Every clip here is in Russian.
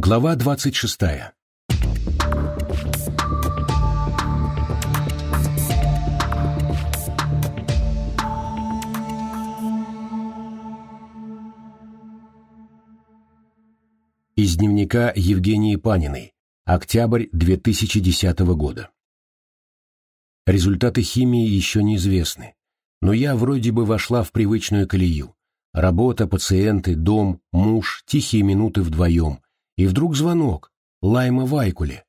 Глава двадцать шестая. Из дневника Евгении Паниной. Октябрь 2010 года. Результаты химии еще неизвестны, но я вроде бы вошла в привычную колею. Работа, пациенты, дом, муж, тихие минуты вдвоем. И вдруг звонок. Лайма Вайкуле.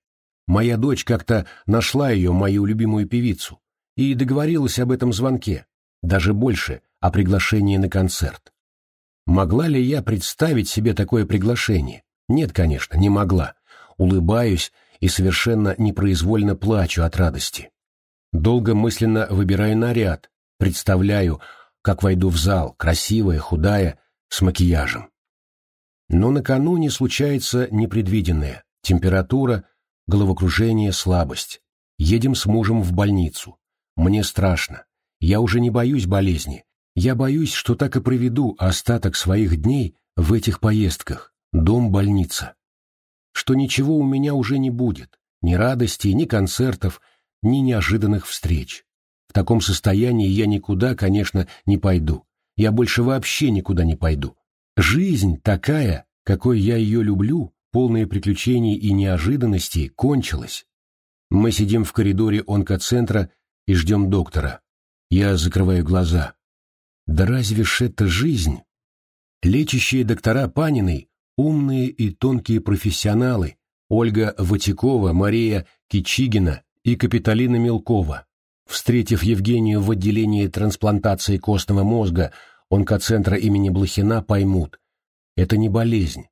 Моя дочь как-то нашла ее, мою любимую певицу, и договорилась об этом звонке. Даже больше, о приглашении на концерт. Могла ли я представить себе такое приглашение? Нет, конечно, не могла. Улыбаюсь и совершенно непроизвольно плачу от радости. Долго мысленно выбираю наряд, представляю, как войду в зал, красивая, худая, с макияжем. Но накануне случается непредвиденное. Температура, головокружение, слабость. Едем с мужем в больницу. Мне страшно. Я уже не боюсь болезни. Я боюсь, что так и проведу остаток своих дней в этих поездках, дом-больница. Что ничего у меня уже не будет, ни радости, ни концертов, ни неожиданных встреч. В таком состоянии я никуда, конечно, не пойду. Я больше вообще никуда не пойду. Жизнь такая, какой я ее люблю, полная приключений и неожиданностей, кончилась. Мы сидим в коридоре онкоцентра и ждем доктора. Я закрываю глаза. Да разве ж это жизнь? Лечащие доктора Паниной умные и тонкие профессионалы Ольга Ватикова, Мария Кичигина и Капиталина Мелкова. Встретив Евгению в отделении трансплантации костного мозга онкоцентра имени Блохина, поймут – это не болезнь.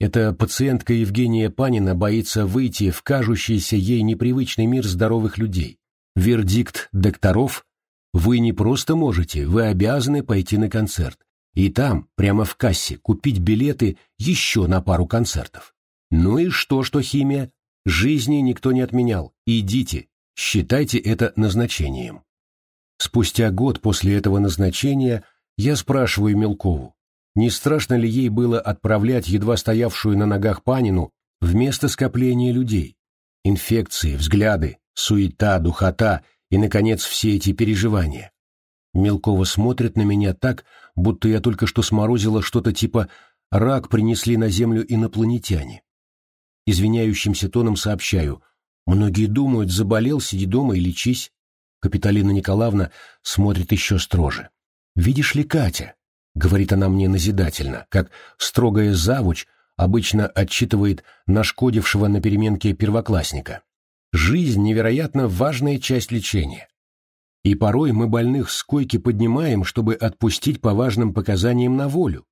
Эта пациентка Евгения Панина боится выйти в кажущийся ей непривычный мир здоровых людей. Вердикт докторов – вы не просто можете, вы обязаны пойти на концерт и там, прямо в кассе, купить билеты еще на пару концертов. Ну и что, что химия? Жизни никто не отменял. Идите, считайте это назначением. Спустя год после этого назначения я спрашиваю Мелкову, не страшно ли ей было отправлять едва стоявшую на ногах Панину вместо скопления людей? Инфекции, взгляды, суета, духота и, наконец, все эти переживания. Мелкова смотрит на меня так, будто я только что сморозила что-то типа «рак принесли на Землю инопланетяне». Извиняющимся тоном сообщаю, многие думают, заболел, сиди дома и лечись. Капиталина Николаевна смотрит еще строже. «Видишь ли, Катя?» — говорит она мне назидательно, как строгая завуч обычно отчитывает нашкодившего на переменке первоклассника. «Жизнь — невероятно важная часть лечения. И порой мы больных с койки поднимаем, чтобы отпустить по важным показаниям на волю.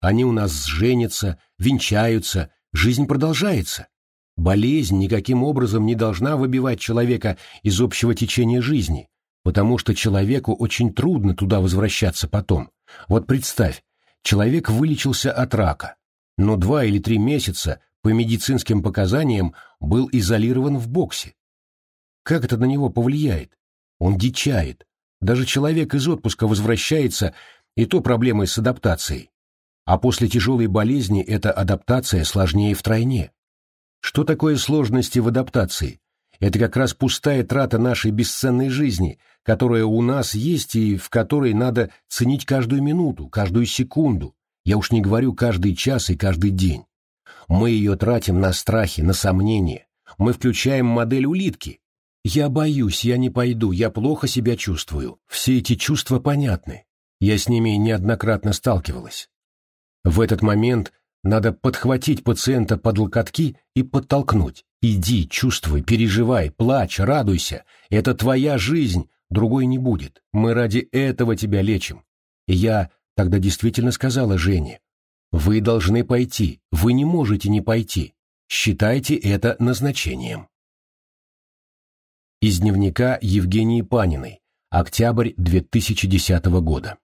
Они у нас женятся, венчаются, жизнь продолжается. Болезнь никаким образом не должна выбивать человека из общего течения жизни, потому что человеку очень трудно туда возвращаться потом. Вот представь, человек вылечился от рака, но два или три месяца по медицинским показаниям был изолирован в боксе. Как это на него повлияет? Он дичает. Даже человек из отпуска возвращается, и то проблемы с адаптацией. А после тяжелой болезни эта адаптация сложнее втройне. Что такое сложности в адаптации? Это как раз пустая трата нашей бесценной жизни, которая у нас есть и в которой надо ценить каждую минуту, каждую секунду. Я уж не говорю каждый час и каждый день. Мы ее тратим на страхи, на сомнения. Мы включаем модель улитки, я боюсь, я не пойду, я плохо себя чувствую. Все эти чувства понятны. Я с ними неоднократно сталкивалась. В этот момент надо подхватить пациента под локотки и подтолкнуть. Иди, чувствуй, переживай, плачь, радуйся. Это твоя жизнь, другой не будет. Мы ради этого тебя лечим. И я тогда действительно сказала Жене, вы должны пойти, вы не можете не пойти. Считайте это назначением. Из дневника Евгении Паниной. Октябрь 2010 года.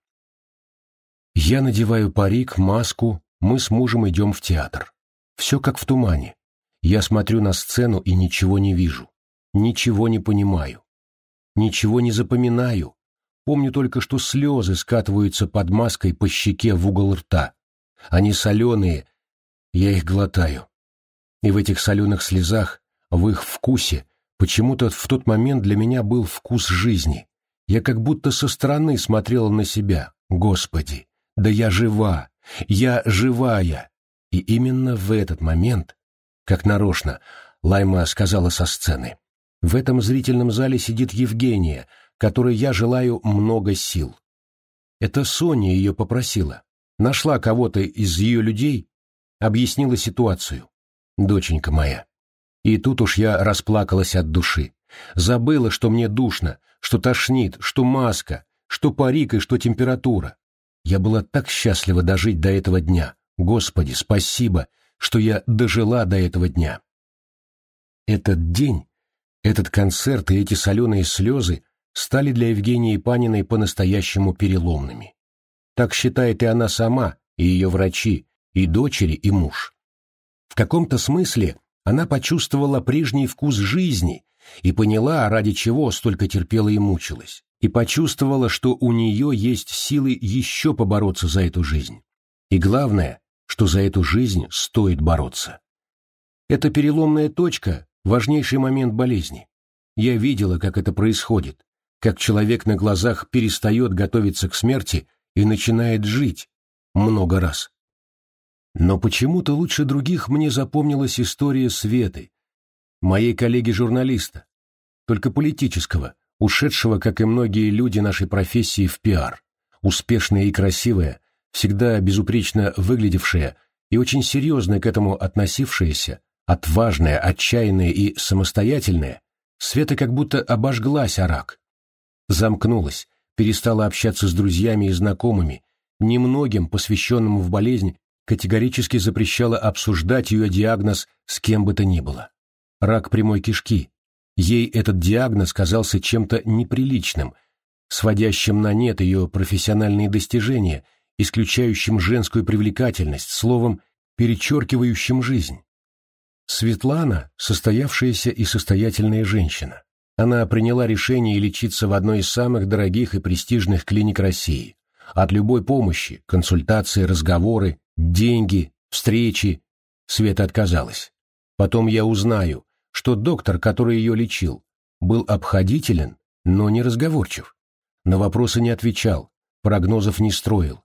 Я надеваю парик, маску, мы с мужем идем в театр. Все как в тумане. Я смотрю на сцену и ничего не вижу. Ничего не понимаю. Ничего не запоминаю. Помню только, что слезы скатываются под маской по щеке в угол рта. Они соленые, я их глотаю. И в этих соленых слезах, в их вкусе, почему-то в тот момент для меня был вкус жизни. Я как будто со стороны смотрела на себя. Господи, да я жива, я живая. И именно в этот момент, как нарочно, Лайма сказала со сцены, в этом зрительном зале сидит Евгения, которой я желаю много сил. Это Соня ее попросила. Нашла кого-то из ее людей, объяснила ситуацию. Доченька моя. И тут уж я расплакалась от души. Забыла, что мне душно, что тошнит, что маска, что парик и что температура. Я была так счастлива дожить до этого дня. Господи, спасибо, что я дожила до этого дня. Этот день, этот концерт и эти соленые слезы стали для Евгении Паниной по-настоящему переломными. Так считает и она сама, и ее врачи, и дочери, и муж. В каком-то смысле она почувствовала прежний вкус жизни и поняла, ради чего столько терпела и мучилась, и почувствовала, что у нее есть силы еще побороться за эту жизнь. И главное, что за эту жизнь стоит бороться. Это переломная точка, важнейший момент болезни. Я видела, как это происходит, как человек на глазах перестает готовиться к смерти и начинает жить много раз. Но почему-то лучше других мне запомнилась история Светы, моей коллеги-журналиста, только политического, ушедшего, как и многие люди нашей профессии, в пиар, успешная и красивая, всегда безупречно выглядевшая и очень серьезно к этому относившаяся, отважная, отчаянная и самостоятельная, Света как будто обожглась рак, замкнулась, перестала общаться с друзьями и знакомыми, немногим, посвященным в болезнь, категорически запрещала обсуждать ее диагноз с кем бы то ни было. Рак прямой кишки. Ей этот диагноз казался чем-то неприличным, сводящим на нет ее профессиональные достижения, исключающим женскую привлекательность, словом, перечеркивающим жизнь. Светлана – состоявшаяся и состоятельная женщина. Она приняла решение лечиться в одной из самых дорогих и престижных клиник России. От любой помощи, консультации, разговоры, деньги, встречи. Света отказалась. Потом я узнаю, что доктор, который ее лечил, был обходителен, но не разговорчив. На вопросы не отвечал, прогнозов не строил.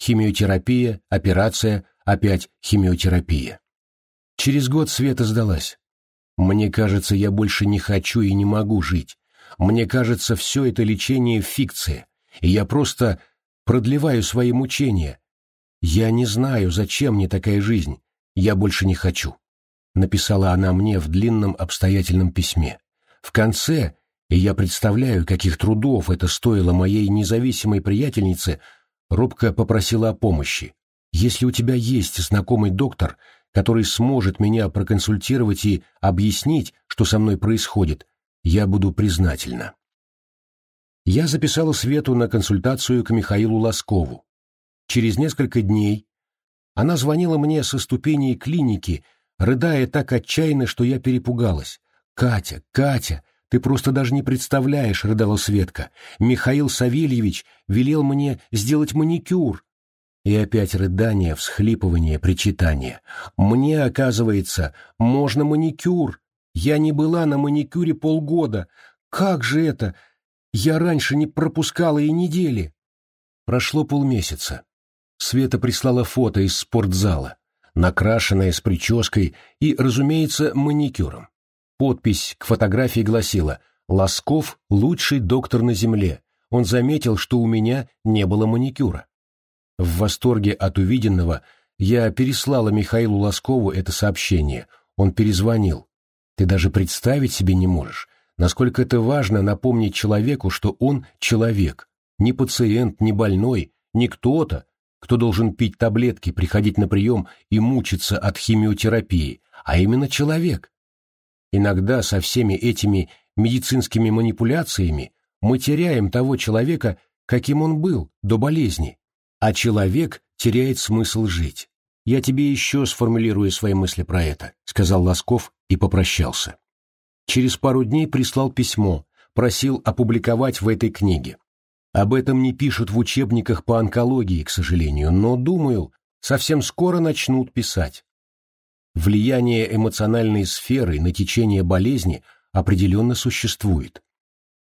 Химиотерапия, операция, опять химиотерапия. Через год Света сдалась. Мне кажется, я больше не хочу и не могу жить. Мне кажется, все это лечение — фикция, и я просто продлеваю свои мучения. Я не знаю, зачем мне такая жизнь. Я больше не хочу. Написала она мне в длинном обстоятельном письме. В конце, и я представляю, каких трудов это стоило моей независимой приятельнице, робко попросила о помощи. Если у тебя есть знакомый доктор, который сможет меня проконсультировать и объяснить, что со мной происходит, я буду признательна. Я записала Свету на консультацию к Михаилу Лоскову. Через несколько дней она звонила мне со ступеней клиники, рыдая так отчаянно, что я перепугалась. «Катя, Катя, ты просто даже не представляешь», — рыдала Светка. «Михаил Савельевич велел мне сделать маникюр, и опять рыдание, всхлипывание, причитание. «Мне, оказывается, можно маникюр. Я не была на маникюре полгода. Как же это? Я раньше не пропускала и недели». Прошло полмесяца. Света прислала фото из спортзала, накрашенная с прической и, разумеется, маникюром. Подпись к фотографии гласила «Лосков – лучший доктор на земле. Он заметил, что у меня не было маникюра». В восторге от увиденного я переслала Михаилу Лоскову это сообщение. Он перезвонил. Ты даже представить себе не можешь, насколько это важно напомнить человеку, что он человек, не пациент, не больной, не кто-то, кто должен пить таблетки, приходить на прием и мучиться от химиотерапии, а именно человек. Иногда со всеми этими медицинскими манипуляциями мы теряем того человека, каким он был до болезни, а человек теряет смысл жить. Я тебе еще сформулирую свои мысли про это, сказал Лосков и попрощался. Через пару дней прислал письмо, просил опубликовать в этой книге. Об этом не пишут в учебниках по онкологии, к сожалению, но, думаю, совсем скоро начнут писать. Влияние эмоциональной сферы на течение болезни определенно существует.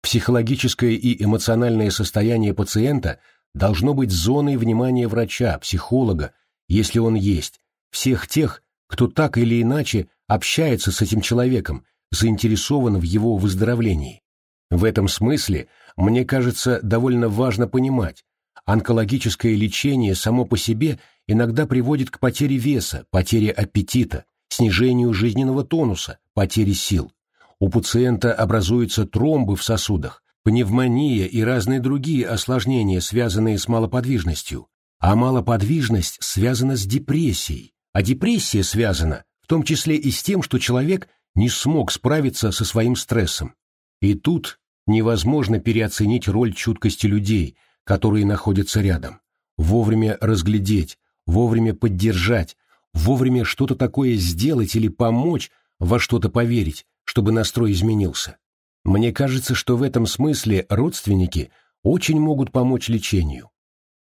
Психологическое и эмоциональное состояние пациента должно быть зоной внимания врача, психолога, если он есть, всех тех, кто так или иначе общается с этим человеком, заинтересован в его выздоровлении. В этом смысле, мне кажется, довольно важно понимать, онкологическое лечение само по себе иногда приводит к потере веса, потере аппетита, снижению жизненного тонуса, потере сил. У пациента образуются тромбы в сосудах, пневмония и разные другие осложнения, связанные с малоподвижностью. А малоподвижность связана с депрессией, а депрессия связана в том числе и с тем, что человек не смог справиться со своим стрессом. И тут невозможно переоценить роль чуткости людей, которые находятся рядом. Вовремя разглядеть, вовремя поддержать, вовремя что-то такое сделать или помочь, во что-то поверить, чтобы настрой изменился. Мне кажется, что в этом смысле родственники очень могут помочь лечению.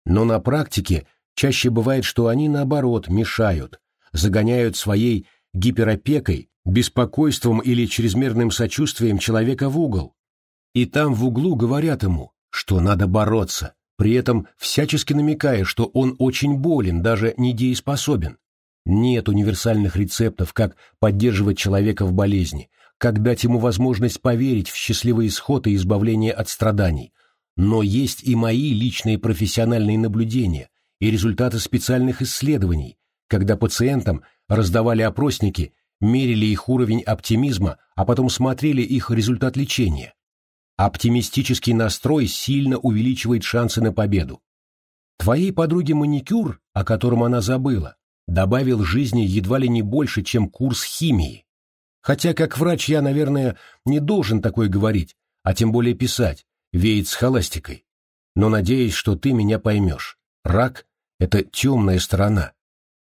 Но на практике чаще бывает, что они, наоборот, мешают, загоняют своей гиперопекой, беспокойством или чрезмерным сочувствием человека в угол. И там в углу говорят ему, что надо бороться, при этом всячески намекая, что он очень болен, даже недееспособен. Нет универсальных рецептов, как поддерживать человека в болезни, как дать ему возможность поверить в счастливый исход и избавление от страданий. Но есть и мои личные профессиональные наблюдения и результаты специальных исследований, когда пациентам раздавали опросники, мерили их уровень оптимизма, а потом смотрели их результат лечения. Оптимистический настрой сильно увеличивает шансы на победу. Твоей подруге маникюр, о котором она забыла, добавил жизни едва ли не больше, чем курс химии. Хотя как врач я, наверное, не должен такое говорить, а тем более писать, веет с холастикой. Но надеюсь, что ты меня поймешь. Рак — это темная сторона.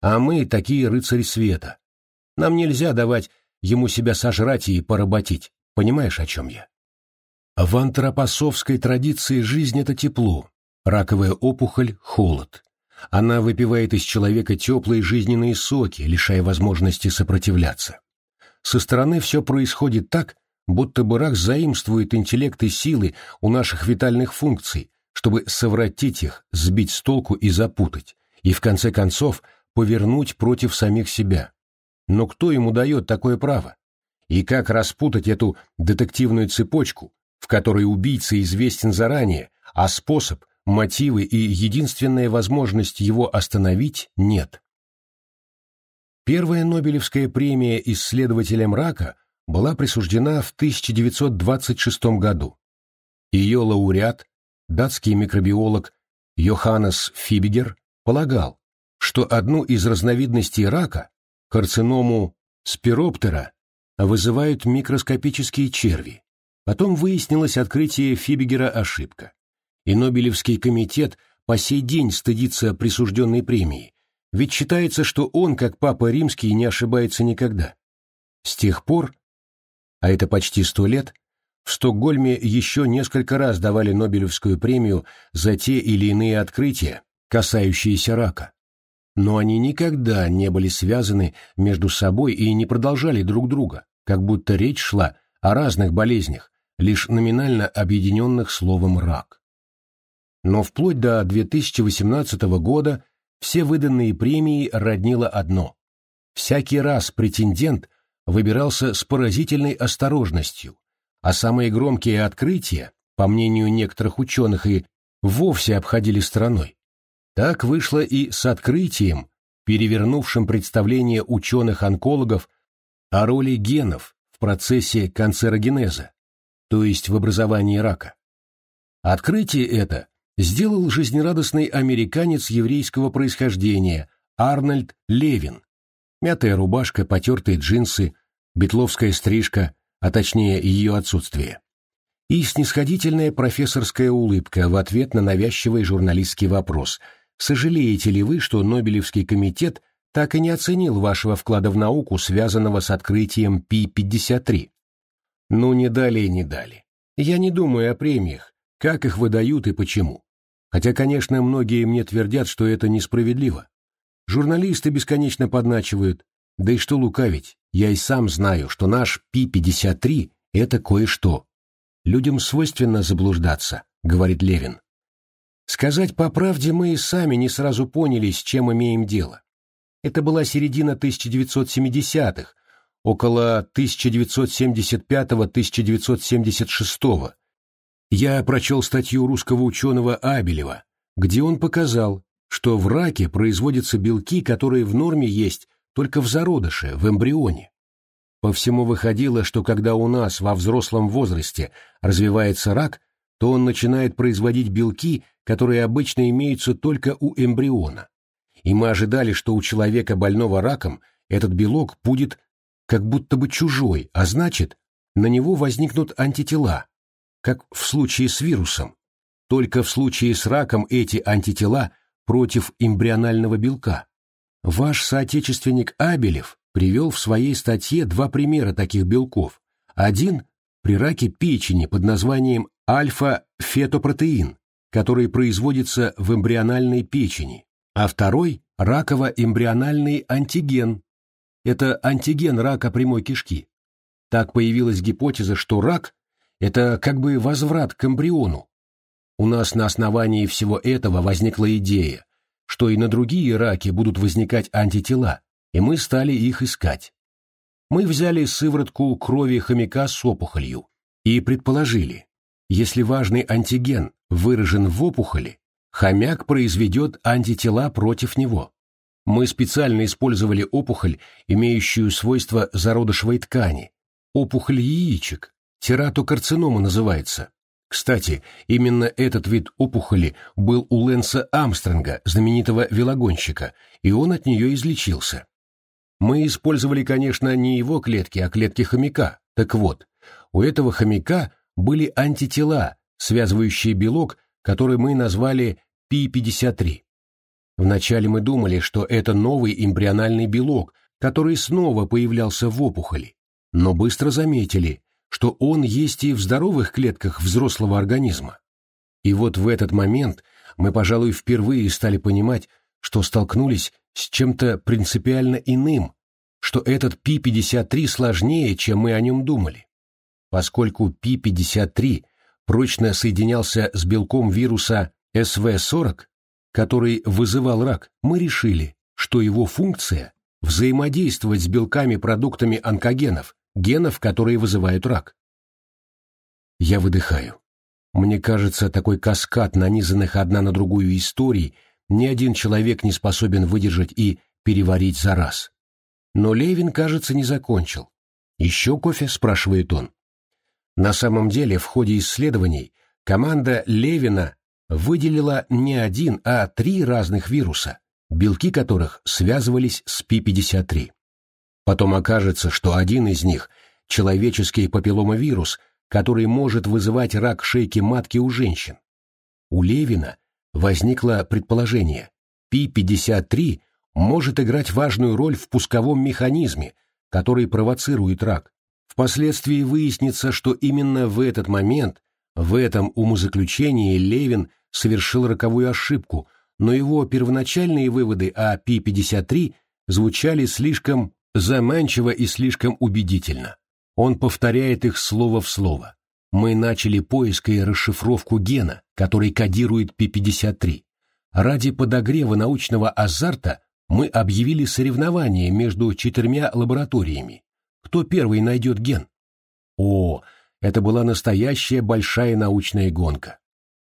А мы такие рыцари света. Нам нельзя давать ему себя сожрать и поработить. Понимаешь, о чем я? В антропосовской традиции жизнь — это тепло, раковая опухоль — холод. Она выпивает из человека теплые жизненные соки, лишая возможности сопротивляться. Со стороны все происходит так, будто бы рак заимствует интеллект и силы у наших витальных функций, чтобы совратить их, сбить с толку и запутать, и в конце концов повернуть против самих себя. Но кто ему дает такое право? И как распутать эту детективную цепочку, в которой убийца известен заранее, а способ, мотивы и единственная возможность его остановить нет. Первая Нобелевская премия исследователям рака была присуждена в 1926 году. Ее лауреат, датский микробиолог Йоханнес Фибигер, полагал, что одну из разновидностей рака, карциному спироптера, вызывают микроскопические черви. Потом выяснилось открытие Фибигера ошибка. И Нобелевский комитет по сей день стыдится присужденной премии, ведь считается, что он, как папа римский, не ошибается никогда. С тех пор, а это почти сто лет, в Стокгольме еще несколько раз давали Нобелевскую премию за те или иные открытия, касающиеся рака. Но они никогда не были связаны между собой и не продолжали друг друга, как будто речь шла о разных болезнях, лишь номинально объединенных словом «рак». Но вплоть до 2018 года все выданные премии роднило одно. Всякий раз претендент выбирался с поразительной осторожностью, а самые громкие открытия, по мнению некоторых ученых, и вовсе обходили стороной. Так вышло и с открытием, перевернувшим представление ученых-онкологов о роли генов в процессе канцерогенеза, то есть в образовании рака. Открытие это сделал жизнерадостный американец еврейского происхождения Арнольд Левин. Мятая рубашка, потертые джинсы, бетловская стрижка, а точнее ее отсутствие. И снисходительная профессорская улыбка в ответ на навязчивый журналистский вопрос «Сожалеете ли вы, что Нобелевский комитет так и не оценил вашего вклада в науку, связанного с открытием Пи-53?» Ну, не дали и не дали. Я не думаю о премиях, как их выдают и почему. Хотя, конечно, многие мне твердят, что это несправедливо. Журналисты бесконечно подначивают. Да и что лукавить, я и сам знаю, что наш Пи-53 — это кое-что. Людям свойственно заблуждаться, говорит Левин. Сказать по правде, мы и сами не сразу поняли, с чем имеем дело. Это была середина 1970-х, около 1975-1976. Я прочел статью русского ученого Абелева, где он показал, что в раке производятся белки, которые в норме есть только в зародыше, в эмбрионе. По всему выходило, что когда у нас во взрослом возрасте развивается рак, то он начинает производить белки, которые обычно имеются только у эмбриона. И мы ожидали, что у человека больного раком этот белок будет как будто бы чужой, а значит, на него возникнут антитела, как в случае с вирусом. Только в случае с раком эти антитела против эмбрионального белка. Ваш соотечественник Абелев привел в своей статье два примера таких белков. Один при раке печени под названием альфа-фетопротеин, который производится в эмбриональной печени, а второй – раково-эмбриональный антиген. Это антиген рака прямой кишки. Так появилась гипотеза, что рак – это как бы возврат к эмбриону. У нас на основании всего этого возникла идея, что и на другие раки будут возникать антитела, и мы стали их искать. Мы взяли сыворотку крови хомяка с опухолью и предположили, если важный антиген выражен в опухоли, хомяк произведет антитела против него. Мы специально использовали опухоль, имеющую свойства зародышевой ткани, опухоль яичек, тератокарцинома называется. Кстати, именно этот вид опухоли был у Лэнса Амстронга, знаменитого велогонщика, и он от нее излечился. Мы использовали, конечно, не его клетки, а клетки хомяка. Так вот, у этого хомяка были антитела, связывающие белок, который мы назвали P53. Вначале мы думали, что это новый эмбриональный белок, который снова появлялся в опухоли, но быстро заметили, что он есть и в здоровых клетках взрослого организма. И вот в этот момент мы, пожалуй, впервые стали понимать, что столкнулись с чем-то принципиально иным, что этот Пи-53 сложнее, чем мы о нем думали. Поскольку Пи-53 прочно соединялся с белком вируса СВ-40, который вызывал рак, мы решили, что его функция – взаимодействовать с белками-продуктами онкогенов, генов, которые вызывают рак. Я выдыхаю. Мне кажется, такой каскад нанизанных одна на другую историй ни один человек не способен выдержать и переварить за раз. Но Левин, кажется, не закончил. «Еще кофе?» – спрашивает он. На самом деле, в ходе исследований команда Левина выделила не один, а три разных вируса, белки которых связывались с P53. Потом окажется, что один из них – человеческий папилломавирус, который может вызывать рак шейки матки у женщин. У Левина возникло предположение, P53 может играть важную роль в пусковом механизме, который провоцирует рак. Впоследствии выяснится, что именно в этот момент, в этом умозаключении Левин совершил роковую ошибку, но его первоначальные выводы о P53 звучали слишком заманчиво и слишком убедительно. Он повторяет их слово в слово. Мы начали поиск и расшифровку гена, который кодирует P53. Ради подогрева научного азарта мы объявили соревнование между четырьмя лабораториями. Кто первый найдет ген? О, это была настоящая большая научная гонка.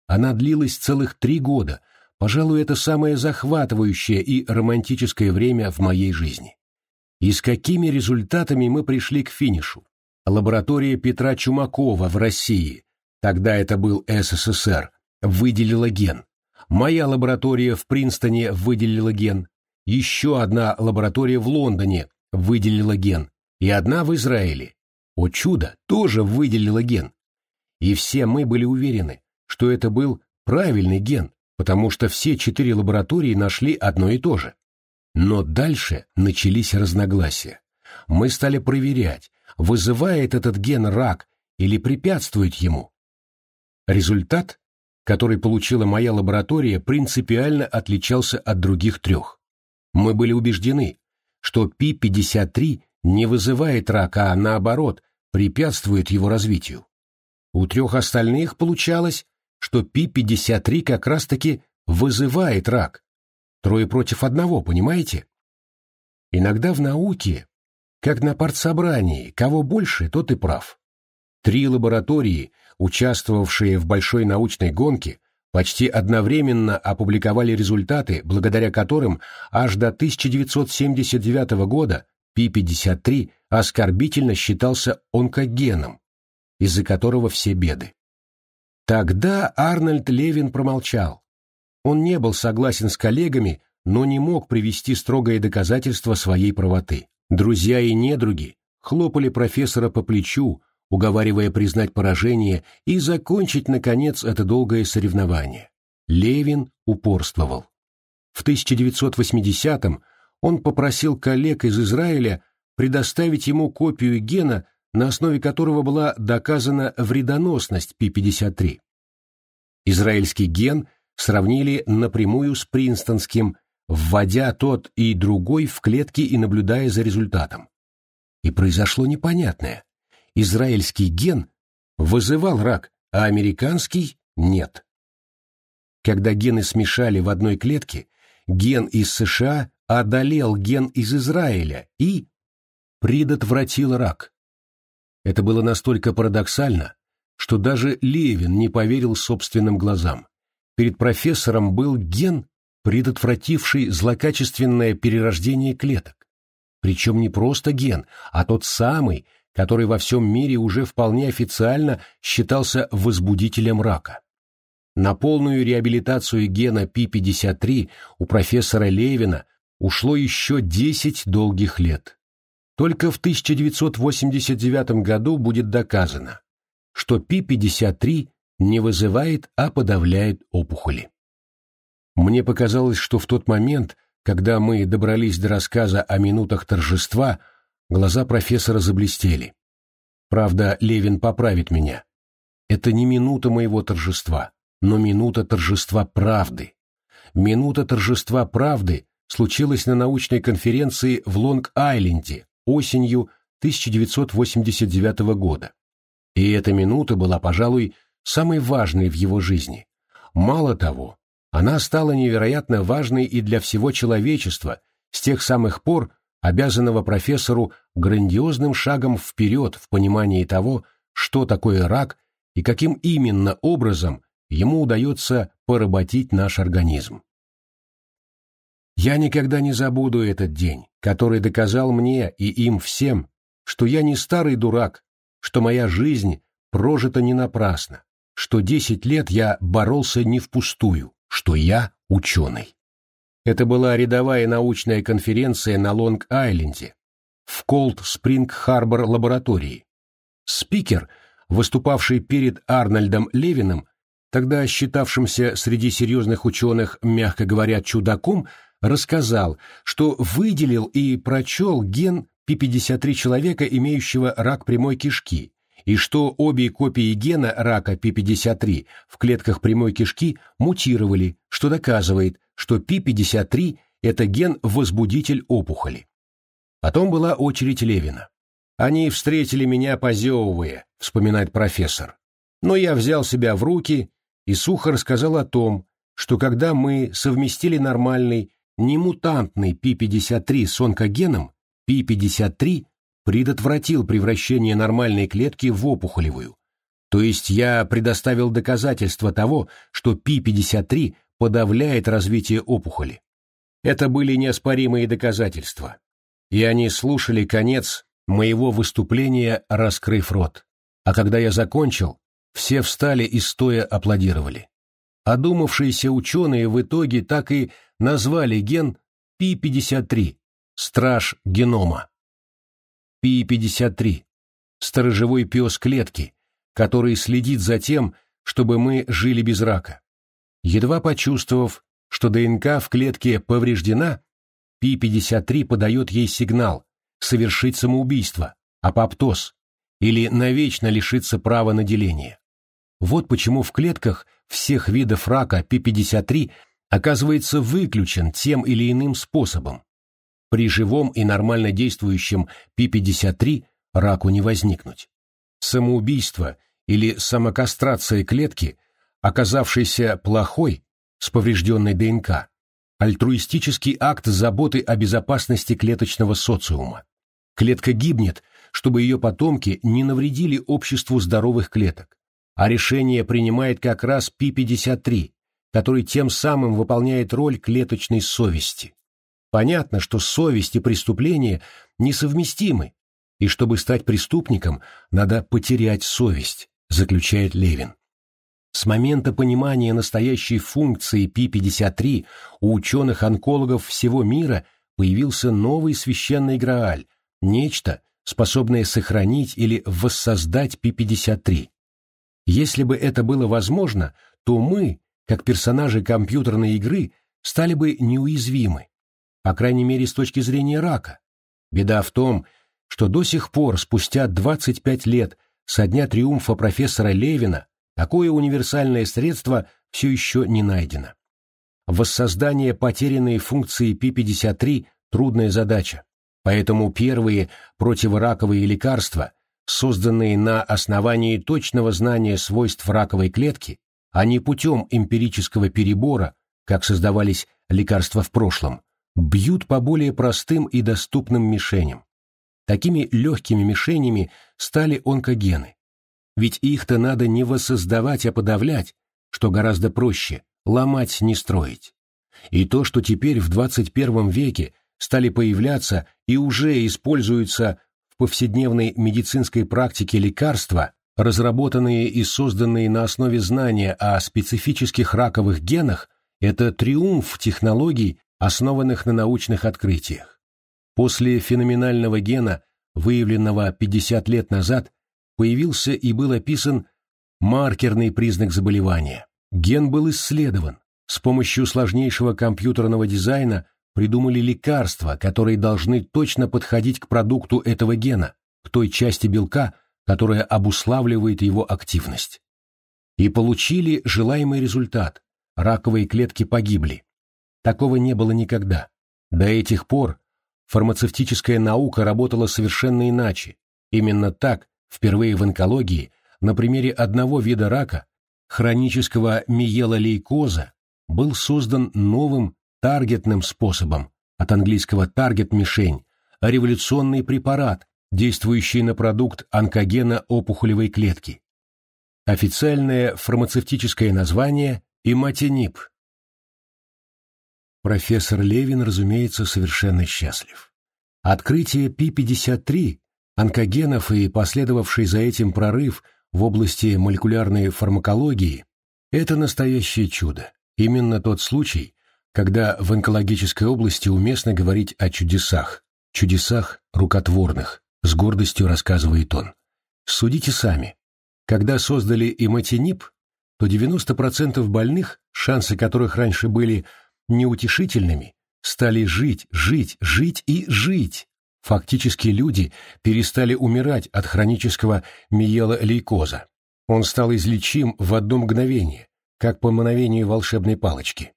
Она длилась целых три года, пожалуй, это самое захватывающее и романтическое время в моей жизни. И с какими результатами мы пришли к финишу? Лаборатория Петра Чумакова в России, тогда это был СССР, выделила ген. Моя лаборатория в Принстоне выделила ген. Еще одна лаборатория в Лондоне выделила ген. И одна в Израиле. О чудо, тоже выделила ген. И все мы были уверены, что это был правильный ген, потому что все четыре лаборатории нашли одно и то же. Но дальше начались разногласия. Мы стали проверять, вызывает этот ген рак или препятствует ему. Результат, который получила моя лаборатория, принципиально отличался от других трех. Мы были убеждены, что P53 не вызывает рака, а наоборот, препятствует его развитию. У трех остальных получалось, что P53 как раз-таки вызывает рак. Трое против одного, понимаете? Иногда в науке, как на партсобрании, кого больше, тот и прав. Три лаборатории, участвовавшие в большой научной гонке, почти одновременно опубликовали результаты, благодаря которым аж до 1979 года P53 оскорбительно считался онкогеном, из-за которого все беды. Тогда Арнольд Левин промолчал. Он не был согласен с коллегами, но не мог привести строгое доказательство своей правоты. Друзья и недруги хлопали профессора по плечу, уговаривая признать поражение и закончить, наконец, это долгое соревнование. Левин упорствовал. В 1980-м он попросил коллег из Израиля предоставить ему копию гена, на основе которого была доказана вредоносность P53. Израильский ген сравнили напрямую с принстонским, вводя тот и другой в клетки и наблюдая за результатом. И произошло непонятное израильский ген вызывал рак, а американский – нет. Когда гены смешали в одной клетке, ген из США одолел ген из Израиля и предотвратил рак. Это было настолько парадоксально, что даже Левин не поверил собственным глазам. Перед профессором был ген, предотвративший злокачественное перерождение клеток. Причем не просто ген, а тот самый, который во всем мире уже вполне официально считался возбудителем рака. На полную реабилитацию гена P53 у профессора Левина ушло еще 10 долгих лет. Только в 1989 году будет доказано, что P53 не вызывает, а подавляет опухоли. Мне показалось, что в тот момент, когда мы добрались до рассказа о минутах торжества – Глаза профессора заблестели. Правда, Левин поправит меня. Это не минута моего торжества, но минута торжества правды. Минута торжества правды случилась на научной конференции в Лонг-Айленде осенью 1989 года. И эта минута была, пожалуй, самой важной в его жизни. Мало того, она стала невероятно важной и для всего человечества с тех самых пор, обязанного профессору грандиозным шагом вперед в понимании того, что такое рак и каким именно образом ему удается поработить наш организм. Я никогда не забуду этот день, который доказал мне и им всем, что я не старый дурак, что моя жизнь прожита не напрасно, что десять лет я боролся не впустую, что я ученый. Это была рядовая научная конференция на Лонг-Айленде, в Колд-Спринг-Харбор лаборатории. Спикер, выступавший перед Арнольдом Левиным, тогда считавшимся среди серьезных ученых, мягко говоря, чудаком, рассказал, что выделил и прочел ген P53 человека, имеющего рак прямой кишки, и что обе копии гена рака P53 в клетках прямой кишки мутировали, что доказывает, что P53 – это ген-возбудитель опухоли. Потом была очередь Левина. «Они встретили меня позевывая», – вспоминает профессор. Но я взял себя в руки и сухо рассказал о том, что когда мы совместили нормальный, немутантный P53 с онкогеном, P53 предотвратил превращение нормальной клетки в опухолевую. То есть я предоставил доказательства того, что P53 подавляет развитие опухоли. Это были неоспоримые доказательства. И они слушали конец моего выступления, раскрыв рот. А когда я закончил, все встали и стоя аплодировали. Одумавшиеся ученые в итоге так и назвали ген P53 – страж генома. P53 – сторожевой пес клетки, который следит за тем, чтобы мы жили без рака. Едва почувствовав, что ДНК в клетке повреждена, P53 подает ей сигнал совершить самоубийство, апоптоз, или навечно лишиться права на деление. Вот почему в клетках всех видов рака P53 оказывается выключен тем или иным способом. При живом и нормально действующем P53 раку не возникнуть. Самоубийство или самокастрация клетки, оказавшейся плохой, с поврежденной ДНК, альтруистический акт заботы о безопасности клеточного социума. Клетка гибнет, чтобы ее потомки не навредили обществу здоровых клеток, а решение принимает как раз P53, который тем самым выполняет роль клеточной совести. Понятно, что совесть и преступление несовместимы, и чтобы стать преступником, надо потерять совесть, заключает Левин. С момента понимания настоящей функции P53 у ученых-онкологов всего мира появился новый священный Грааль, нечто, способное сохранить или воссоздать P53. Если бы это было возможно, то мы, как персонажи компьютерной игры, стали бы неуязвимы, по крайней мере с точки зрения рака. Беда в том, что до сих пор, спустя 25 лет со дня триумфа профессора Левина, такое универсальное средство все еще не найдено. Воссоздание потерянной функции P53 – трудная задача, поэтому первые противораковые лекарства, созданные на основании точного знания свойств раковой клетки, а не путем эмпирического перебора, как создавались лекарства в прошлом, бьют по более простым и доступным мишеням. Такими легкими мишенями стали онкогены. Ведь их-то надо не воссоздавать, а подавлять, что гораздо проще, ломать, не строить. И то, что теперь в 21 веке стали появляться и уже используются повседневной медицинской практике лекарства, разработанные и созданные на основе знания о специфических раковых генах, это триумф технологий, основанных на научных открытиях. После феноменального гена, выявленного 50 лет назад, появился и был описан маркерный признак заболевания. Ген был исследован. С помощью сложнейшего компьютерного дизайна придумали лекарства, которые должны точно подходить к продукту этого гена, к той части белка, которая обуславливает его активность. И получили желаемый результат. Раковые клетки погибли. Такого не было никогда. До этих пор фармацевтическая наука работала совершенно иначе. Именно так, впервые в онкологии, на примере одного вида рака, хронического миелолейкоза, был создан новым таргетным способом, от английского «таргет-мишень», революционный препарат, действующий на продукт онкогена опухолевой клетки. Официальное фармацевтическое название – иматинип, Профессор Левин, разумеется, совершенно счастлив. Открытие Пи-53, онкогенов и последовавший за этим прорыв в области молекулярной фармакологии – это настоящее чудо. Именно тот случай, когда в онкологической области уместно говорить о чудесах, чудесах рукотворных, с гордостью рассказывает он. Судите сами. Когда создали иматинип, то 90% больных, шансы которых раньше были – неутешительными, стали жить, жить, жить и жить. Фактически люди перестали умирать от хронического миелолейкоза. Он стал излечим в одно мгновение, как по мановению волшебной палочки.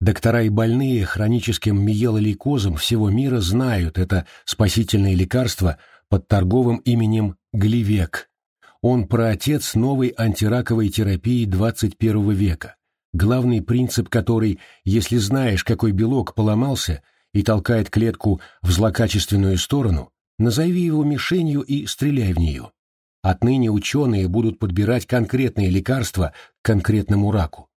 Доктора и больные хроническим миелолейкозом всего мира знают это спасительное лекарство под торговым именем Гливек. Он проотец новой антираковой терапии 21 века, главный принцип которой, если знаешь, какой белок поломался и толкает клетку в злокачественную сторону, назови его мишенью и стреляй в нее. Отныне ученые будут подбирать конкретные лекарства к конкретному раку.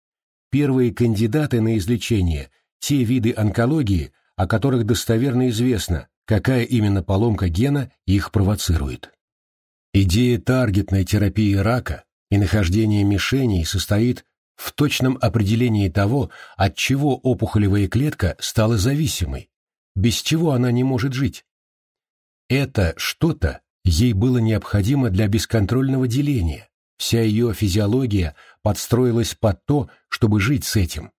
Первые кандидаты на излечение – те виды онкологии, о которых достоверно известно, какая именно поломка гена их провоцирует. Идея таргетной терапии рака и нахождения мишеней состоит в точном определении того, от чего опухолевая клетка стала зависимой, без чего она не может жить. Это что-то ей было необходимо для бесконтрольного деления, вся ее физиология подстроилась под то, чтобы жить с этим.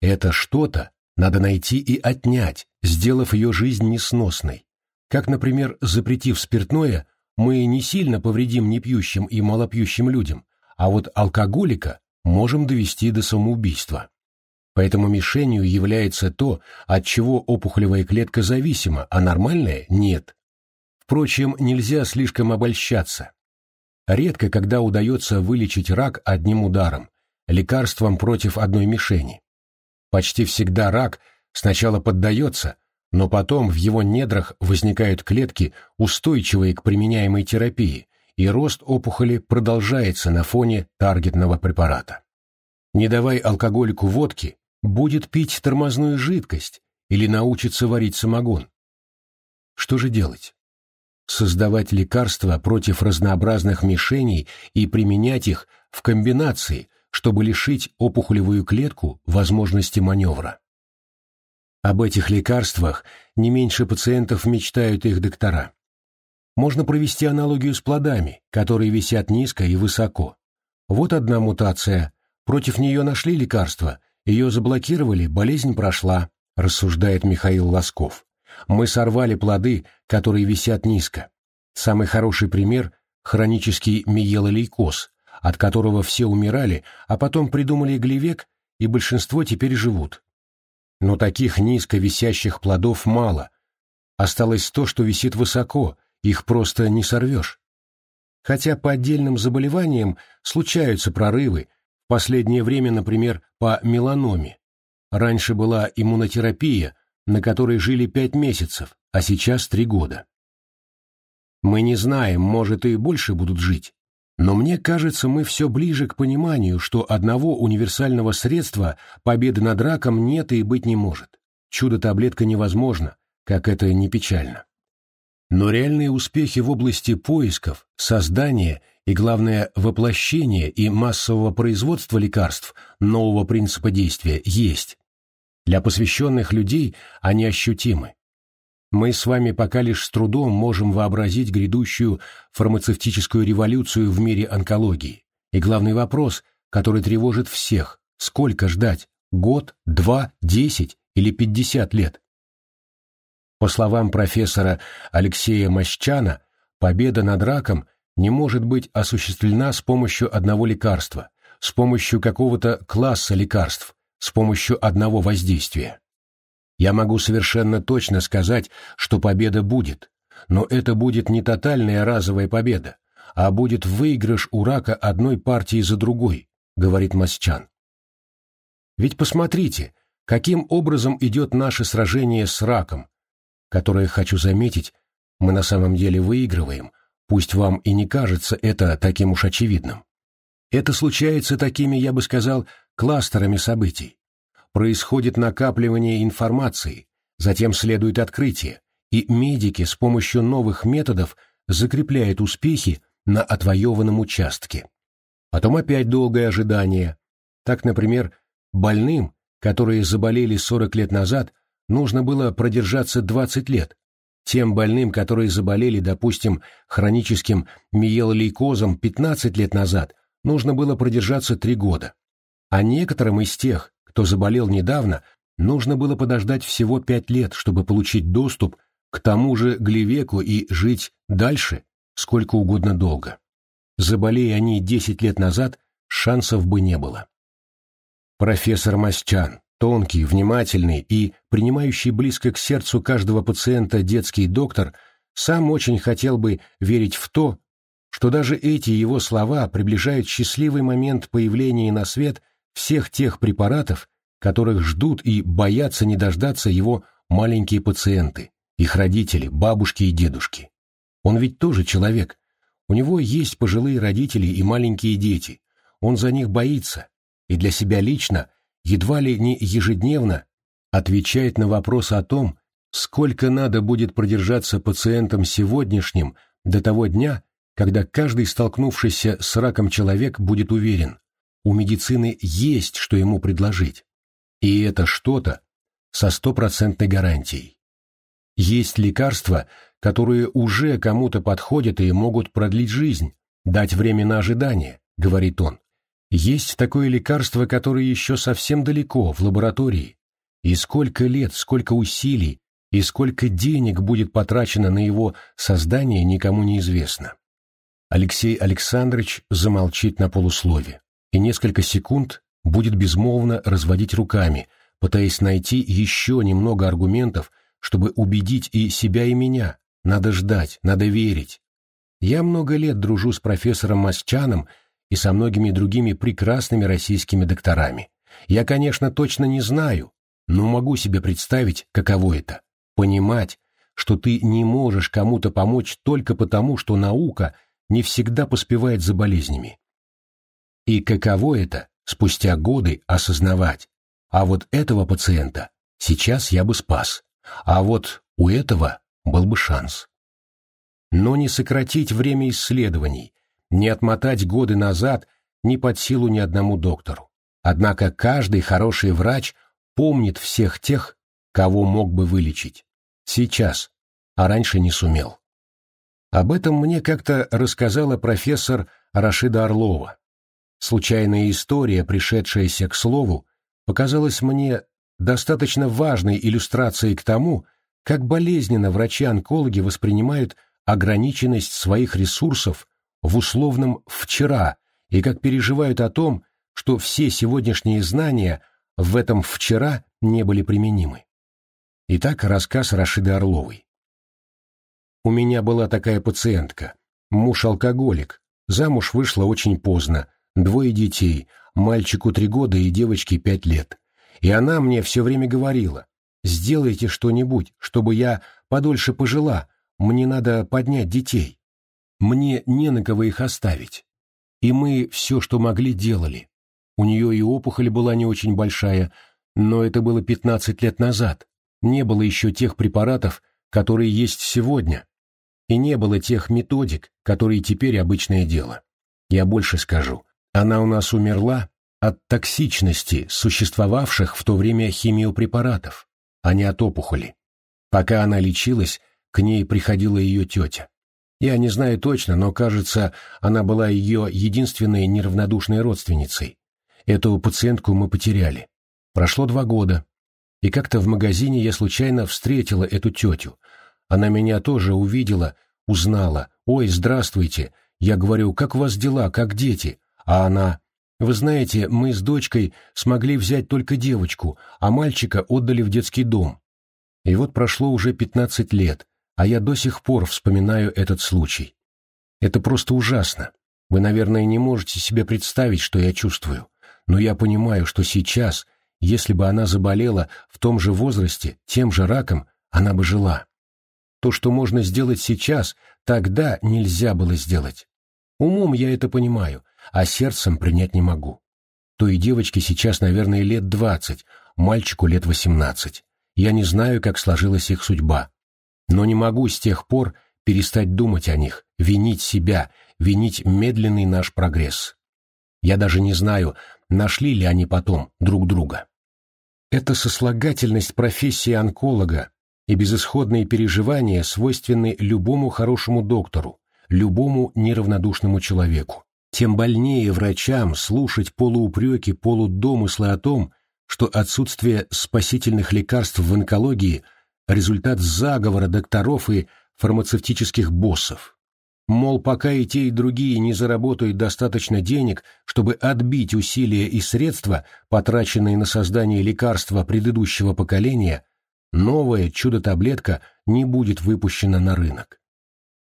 Это что-то надо найти и отнять, сделав ее жизнь несносной. Как, например, запретив спиртное, мы не сильно повредим непьющим и малопьющим людям, а вот алкоголика можем довести до самоубийства. Поэтому мишенью является то, от чего опухолевая клетка зависима, а нормальная – нет. Впрочем, нельзя слишком обольщаться. Редко когда удается вылечить рак одним ударом, лекарством против одной мишени. Почти всегда рак сначала поддается, но потом в его недрах возникают клетки, устойчивые к применяемой терапии, и рост опухоли продолжается на фоне таргетного препарата. Не давай алкоголику водки, будет пить тормозную жидкость или научится варить самогон. Что же делать? Создавать лекарства против разнообразных мишеней и применять их в комбинации, чтобы лишить опухолевую клетку возможности маневра. Об этих лекарствах не меньше пациентов мечтают их доктора. Можно провести аналогию с плодами, которые висят низко и высоко. Вот одна мутация, против нее нашли лекарство, ее заблокировали, болезнь прошла, рассуждает Михаил Лосков. Мы сорвали плоды, которые висят низко. Самый хороший пример – хронический миелолейкоз, от которого все умирали, а потом придумали гливек, и большинство теперь живут. Но таких низко висящих плодов мало. Осталось то, что висит высоко, их просто не сорвешь. Хотя по отдельным заболеваниям случаются прорывы, в последнее время, например, по меланоме. Раньше была иммунотерапия, на которой жили пять месяцев, а сейчас три года. Мы не знаем, может и больше будут жить, но мне кажется, мы все ближе к пониманию, что одного универсального средства победы над раком нет и быть не может. Чудо-таблетка невозможно, как это не печально. Но реальные успехи в области поисков, создания и, главное, воплощения и массового производства лекарств нового принципа действия есть. Для посвященных людей они ощутимы. Мы с вами пока лишь с трудом можем вообразить грядущую фармацевтическую революцию в мире онкологии. И главный вопрос, который тревожит всех, сколько ждать? Год, два, десять или пятьдесят лет? По словам профессора Алексея Мощана, победа над раком не может быть осуществлена с помощью одного лекарства, с помощью какого-то класса лекарств, с помощью одного воздействия. Я могу совершенно точно сказать, что победа будет, но это будет не тотальная разовая победа, а будет выигрыш у рака одной партии за другой, говорит Масчан. Ведь посмотрите, каким образом идет наше сражение с раком, которое, хочу заметить, мы на самом деле выигрываем, пусть вам и не кажется это таким уж очевидным. Это случается такими, я бы сказал, кластерами событий происходит накапливание информации, затем следует открытие, и медики с помощью новых методов закрепляют успехи на отвоеванном участке. Потом опять долгое ожидание. Так, например, больным, которые заболели 40 лет назад, нужно было продержаться 20 лет. Тем больным, которые заболели, допустим, хроническим миелолейкозом 15 лет назад, нужно было продержаться 3 года. А некоторым из тех, кто заболел недавно, нужно было подождать всего пять лет, чтобы получить доступ к тому же Глевеку и жить дальше сколько угодно долго. Заболея они десять лет назад, шансов бы не было. Профессор Мастян, тонкий, внимательный и принимающий близко к сердцу каждого пациента детский доктор, сам очень хотел бы верить в то, что даже эти его слова приближают счастливый момент появления на свет всех тех препаратов, которых ждут и боятся не дождаться его маленькие пациенты, их родители, бабушки и дедушки. Он ведь тоже человек. У него есть пожилые родители и маленькие дети. Он за них боится. И для себя лично, едва ли не ежедневно, отвечает на вопрос о том, сколько надо будет продержаться пациентам сегодняшним до того дня, когда каждый столкнувшийся с раком человек будет уверен, у медицины есть, что ему предложить. И это что-то со стопроцентной гарантией. Есть лекарства, которые уже кому-то подходят и могут продлить жизнь, дать время на ожидание, говорит он. Есть такое лекарство, которое еще совсем далеко, в лаборатории. И сколько лет, сколько усилий и сколько денег будет потрачено на его создание, никому не известно. Алексей Александрович замолчит на полуслове и несколько секунд будет безмолвно разводить руками, пытаясь найти еще немного аргументов, чтобы убедить и себя, и меня. Надо ждать, надо верить. Я много лет дружу с профессором Масчаном и со многими другими прекрасными российскими докторами. Я, конечно, точно не знаю, но могу себе представить, каково это — понимать, что ты не можешь кому-то помочь только потому, что наука не всегда поспевает за болезнями. И каково это, спустя годы, осознавать, а вот этого пациента сейчас я бы спас, а вот у этого был бы шанс. Но не сократить время исследований, не отмотать годы назад не под силу ни одному доктору. Однако каждый хороший врач помнит всех тех, кого мог бы вылечить. Сейчас, а раньше не сумел. Об этом мне как-то рассказала профессор Рашида Орлова. Случайная история, пришедшаяся к слову, показалась мне достаточно важной иллюстрацией к тому, как болезненно врачи-онкологи воспринимают ограниченность своих ресурсов в условном «вчера» и как переживают о том, что все сегодняшние знания в этом «вчера» не были применимы. Итак, рассказ Рашиды Орловой. У меня была такая пациентка, муж-алкоголик, замуж вышла очень поздно, двое детей, мальчику три года и девочке пять лет. И она мне все время говорила, сделайте что-нибудь, чтобы я подольше пожила, мне надо поднять детей. Мне не на кого их оставить. И мы все, что могли, делали. У нее и опухоль была не очень большая, но это было 15 лет назад. Не было еще тех препаратов, которые есть сегодня. И не было тех методик, которые теперь обычное дело. Я больше скажу. Она у нас умерла от токсичности существовавших в то время химиопрепаратов, а не от опухоли. Пока она лечилась, к ней приходила ее тетя. Я не знаю точно, но, кажется, она была ее единственной неравнодушной родственницей. Эту пациентку мы потеряли. Прошло два года. И как-то в магазине я случайно встретила эту тетю. Она меня тоже увидела, узнала. «Ой, здравствуйте!» Я говорю, «Как у вас дела, как дети?» А она, «Вы знаете, мы с дочкой смогли взять только девочку, а мальчика отдали в детский дом». И вот прошло уже пятнадцать лет, а я до сих пор вспоминаю этот случай. Это просто ужасно. Вы, наверное, не можете себе представить, что я чувствую но я понимаю, что сейчас, если бы она заболела в том же возрасте, тем же раком, она бы жила. То, что можно сделать сейчас, тогда нельзя было сделать. Умом я это понимаю, а сердцем принять не могу. Той девочке сейчас, наверное, лет двадцать, мальчику лет восемнадцать. Я не знаю, как сложилась их судьба. Но не могу с тех пор перестать думать о них, винить себя, винить медленный наш прогресс. Я даже не знаю, нашли ли они потом друг друга. Эта сослагательность профессии онколога и безысходные переживания свойственны любому хорошему доктору, любому неравнодушному человеку. Тем больнее врачам слушать полуупреки, полудомыслы о том, что отсутствие спасительных лекарств в онкологии – результат заговора докторов и фармацевтических боссов. Мол, пока и те, и другие не заработают достаточно денег, чтобы отбить усилия и средства, потраченные на создание лекарства предыдущего поколения, новая чудо-таблетка не будет выпущена на рынок.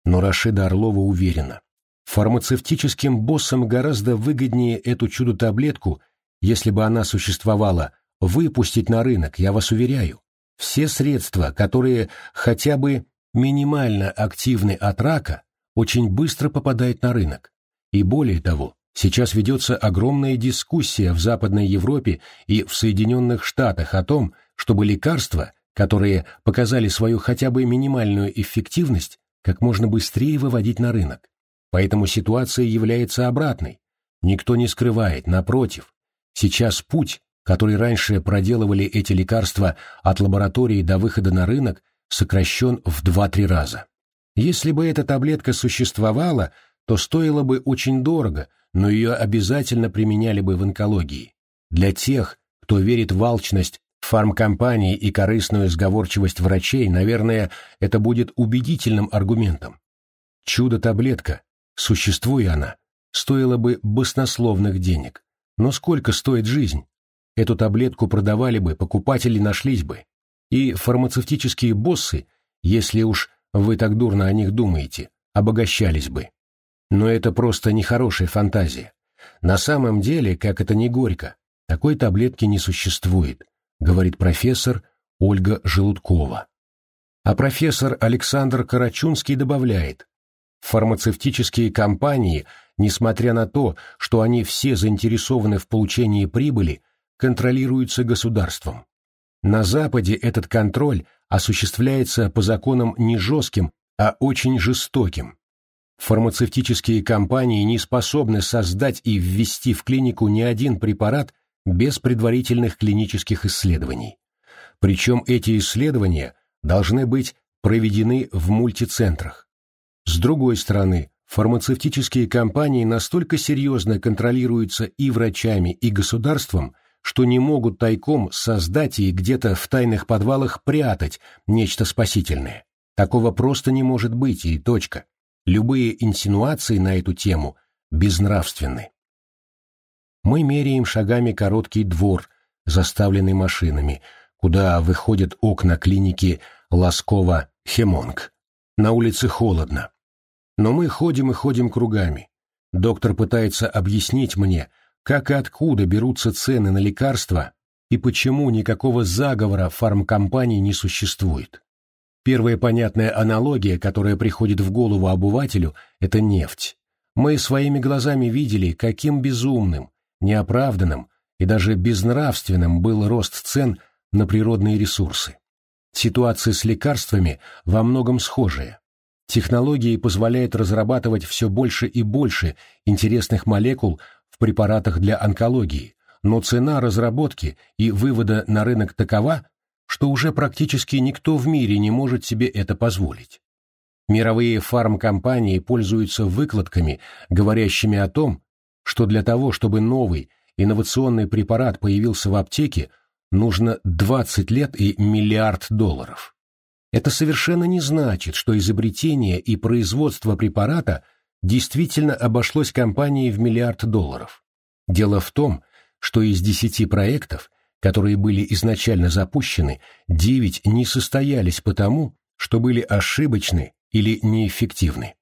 Но Рашида Орлова уверена, фармацевтическим боссам гораздо выгоднее эту чудо-таблетку, если бы она существовала, выпустить на рынок, я вас уверяю. Все средства, которые хотя бы минимально активны от рака, очень быстро попадает на рынок. И более того, сейчас ведется огромная дискуссия в Западной Европе и в Соединенных Штатах о том, чтобы лекарства, которые показали свою хотя бы минимальную эффективность, как можно быстрее выводить на рынок. Поэтому ситуация является обратной. Никто не скрывает, напротив. Сейчас путь, который раньше проделывали эти лекарства от лаборатории до выхода на рынок, сокращен в 2-3 раза. Если бы эта таблетка существовала, то стоила бы очень дорого, но ее обязательно применяли бы в онкологии. Для тех, кто верит в алчность фармкомпаний и корыстную сговорчивость врачей, наверное, это будет убедительным аргументом. Чудо-таблетка, существуя она, стоила бы баснословных денег, Но сколько стоит жизнь? Эту таблетку продавали бы, покупатели нашлись бы. И фармацевтические боссы, если уж вы так дурно о них думаете, обогащались бы. Но это просто нехорошая фантазия. На самом деле, как это не горько, такой таблетки не существует, говорит профессор Ольга Желудкова. А профессор Александр Карачунский добавляет, фармацевтические компании, несмотря на то, что они все заинтересованы в получении прибыли, контролируются государством. На Западе этот контроль осуществляется по законам не жестким, а очень жестоким. Фармацевтические компании не способны создать и ввести в клинику ни один препарат без предварительных клинических исследований. Причем эти исследования должны быть проведены в мультицентрах. С другой стороны, фармацевтические компании настолько серьезно контролируются и врачами, и государством, что не могут тайком создать и где-то в тайных подвалах прятать нечто спасительное. Такого просто не может быть, и точка. Любые инсинуации на эту тему безнравственны. Мы меряем шагами короткий двор, заставленный машинами, куда выходят окна клиники Ласкова-Хемонг. На улице холодно. Но мы ходим и ходим кругами. Доктор пытается объяснить мне, как и откуда берутся цены на лекарства и почему никакого заговора фармкомпаний не существует. Первая понятная аналогия, которая приходит в голову обывателю, это нефть. Мы своими глазами видели, каким безумным, неоправданным и даже безнравственным был рост цен на природные ресурсы. Ситуация с лекарствами во многом схожая. Технологии позволяют разрабатывать все больше и больше интересных молекул в препаратах для онкологии, но цена разработки и вывода на рынок такова, что уже практически никто в мире не может себе это позволить. Мировые фармкомпании пользуются выкладками, говорящими о том, что для того, чтобы новый инновационный препарат появился в аптеке, нужно 20 лет и миллиард долларов. Это совершенно не значит, что изобретение и производство препарата действительно обошлось компании в миллиард долларов. Дело в том, что из 10 проектов, которые были изначально запущены, 9 не состоялись потому, что были ошибочны или неэффективны.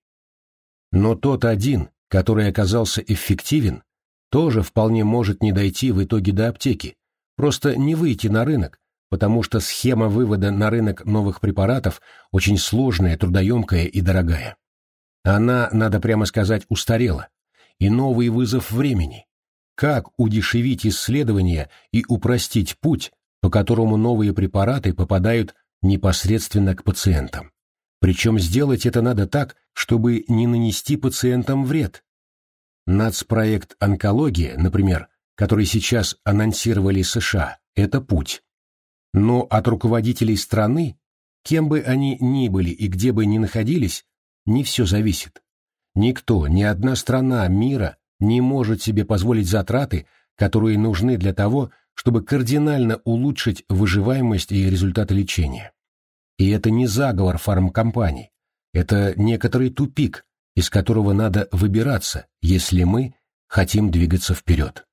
Но тот один, который оказался эффективен, тоже вполне может не дойти в итоге до аптеки, просто не выйти на рынок, потому что схема вывода на рынок новых препаратов очень сложная, трудоемкая и дорогая. Она, надо прямо сказать, устарела, и новый вызов времени. Как удешевить исследования и упростить путь, по которому новые препараты попадают непосредственно к пациентам? Причем сделать это надо так, чтобы не нанести пациентам вред. Нацпроект «Онкология», например, который сейчас анонсировали США, это путь. Но от руководителей страны, кем бы они ни были и где бы ни находились, не все зависит. Никто, ни одна страна мира не может себе позволить затраты, которые нужны для того, чтобы кардинально улучшить выживаемость и результаты лечения. И это не заговор фармкомпаний, это некоторый тупик, из которого надо выбираться, если мы хотим двигаться вперед.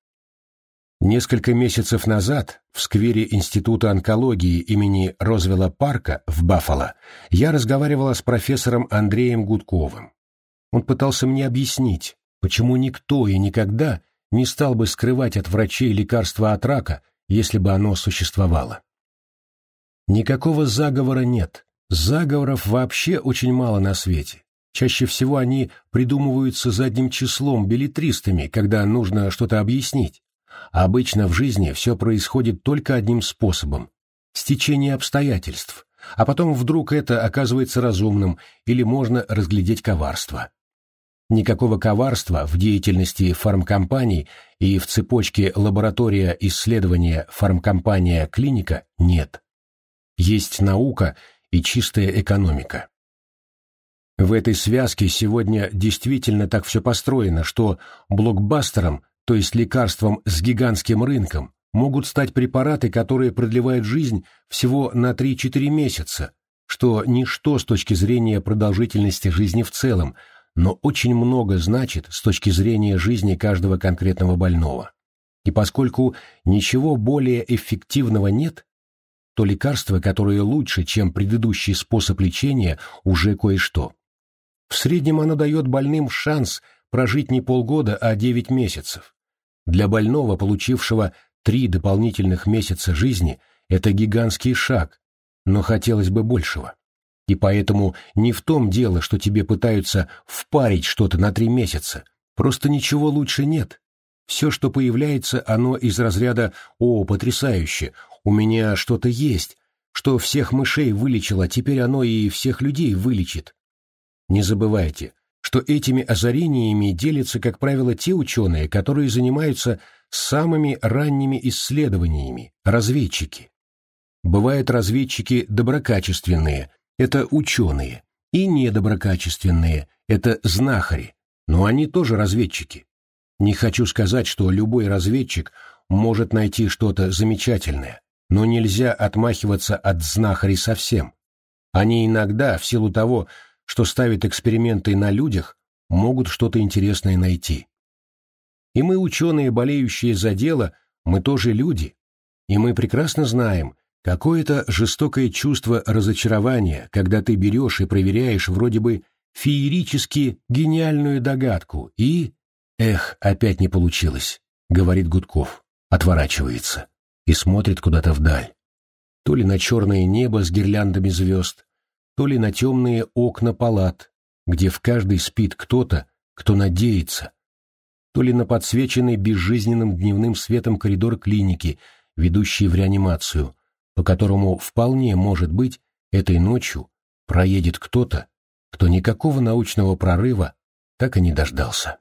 Несколько месяцев назад в сквере Института онкологии имени Розвелла Парка в Баффало я разговаривала с профессором Андреем Гудковым. Он пытался мне объяснить, почему никто и никогда не стал бы скрывать от врачей лекарства от рака, если бы оно существовало. Никакого заговора нет. Заговоров вообще очень мало на свете. Чаще всего они придумываются задним числом билетристами, когда нужно что-то объяснить. А обычно в жизни все происходит только одним способом – стечение обстоятельств, а потом вдруг это оказывается разумным или можно разглядеть коварство. Никакого коварства в деятельности фармкомпаний и в цепочке лаборатория исследования фармкомпания-клиника нет. Есть наука и чистая экономика. В этой связке сегодня действительно так все построено, что блокбастером то есть лекарством с гигантским рынком, могут стать препараты, которые продлевают жизнь всего на 3-4 месяца, что ничто с точки зрения продолжительности жизни в целом, но очень много значит с точки зрения жизни каждого конкретного больного. И поскольку ничего более эффективного нет, то лекарство, которое лучше, чем предыдущий способ лечения, уже кое-что. В среднем оно дает больным шанс прожить не полгода, а девять месяцев. Для больного, получившего три дополнительных месяца жизни, это гигантский шаг, но хотелось бы большего. И поэтому не в том дело, что тебе пытаются впарить что-то на три месяца. Просто ничего лучше нет. Все, что появляется, оно из разряда «О, потрясающе! У меня что-то есть, что всех мышей вылечило, теперь оно и всех людей вылечит». Не забывайте, что этими озарениями делятся, как правило, те ученые, которые занимаются самыми ранними исследованиями, разведчики. Бывают разведчики доброкачественные, это ученые, и недоброкачественные, это знахари, но они тоже разведчики. Не хочу сказать, что любой разведчик может найти что-то замечательное, но нельзя отмахиваться от знахарей совсем. Они иногда, в силу того, что ставят эксперименты на людях, могут что-то интересное найти. И мы, ученые, болеющие за дело, мы тоже люди, и мы прекрасно знаем, Какое-то жестокое чувство разочарования, когда ты берешь и проверяешь вроде бы феерически гениальную догадку и... «Эх, опять не получилось», — говорит Гудков, отворачивается и смотрит куда-то вдаль. То ли на черное небо с гирляндами звезд, то ли на темные окна палат, где в каждой спит кто-то, кто надеется, то ли на подсвеченный безжизненным дневным светом коридор клиники, ведущий в реанимацию, по которому вполне может быть этой ночью проедет кто-то, кто никакого научного прорыва так и не дождался.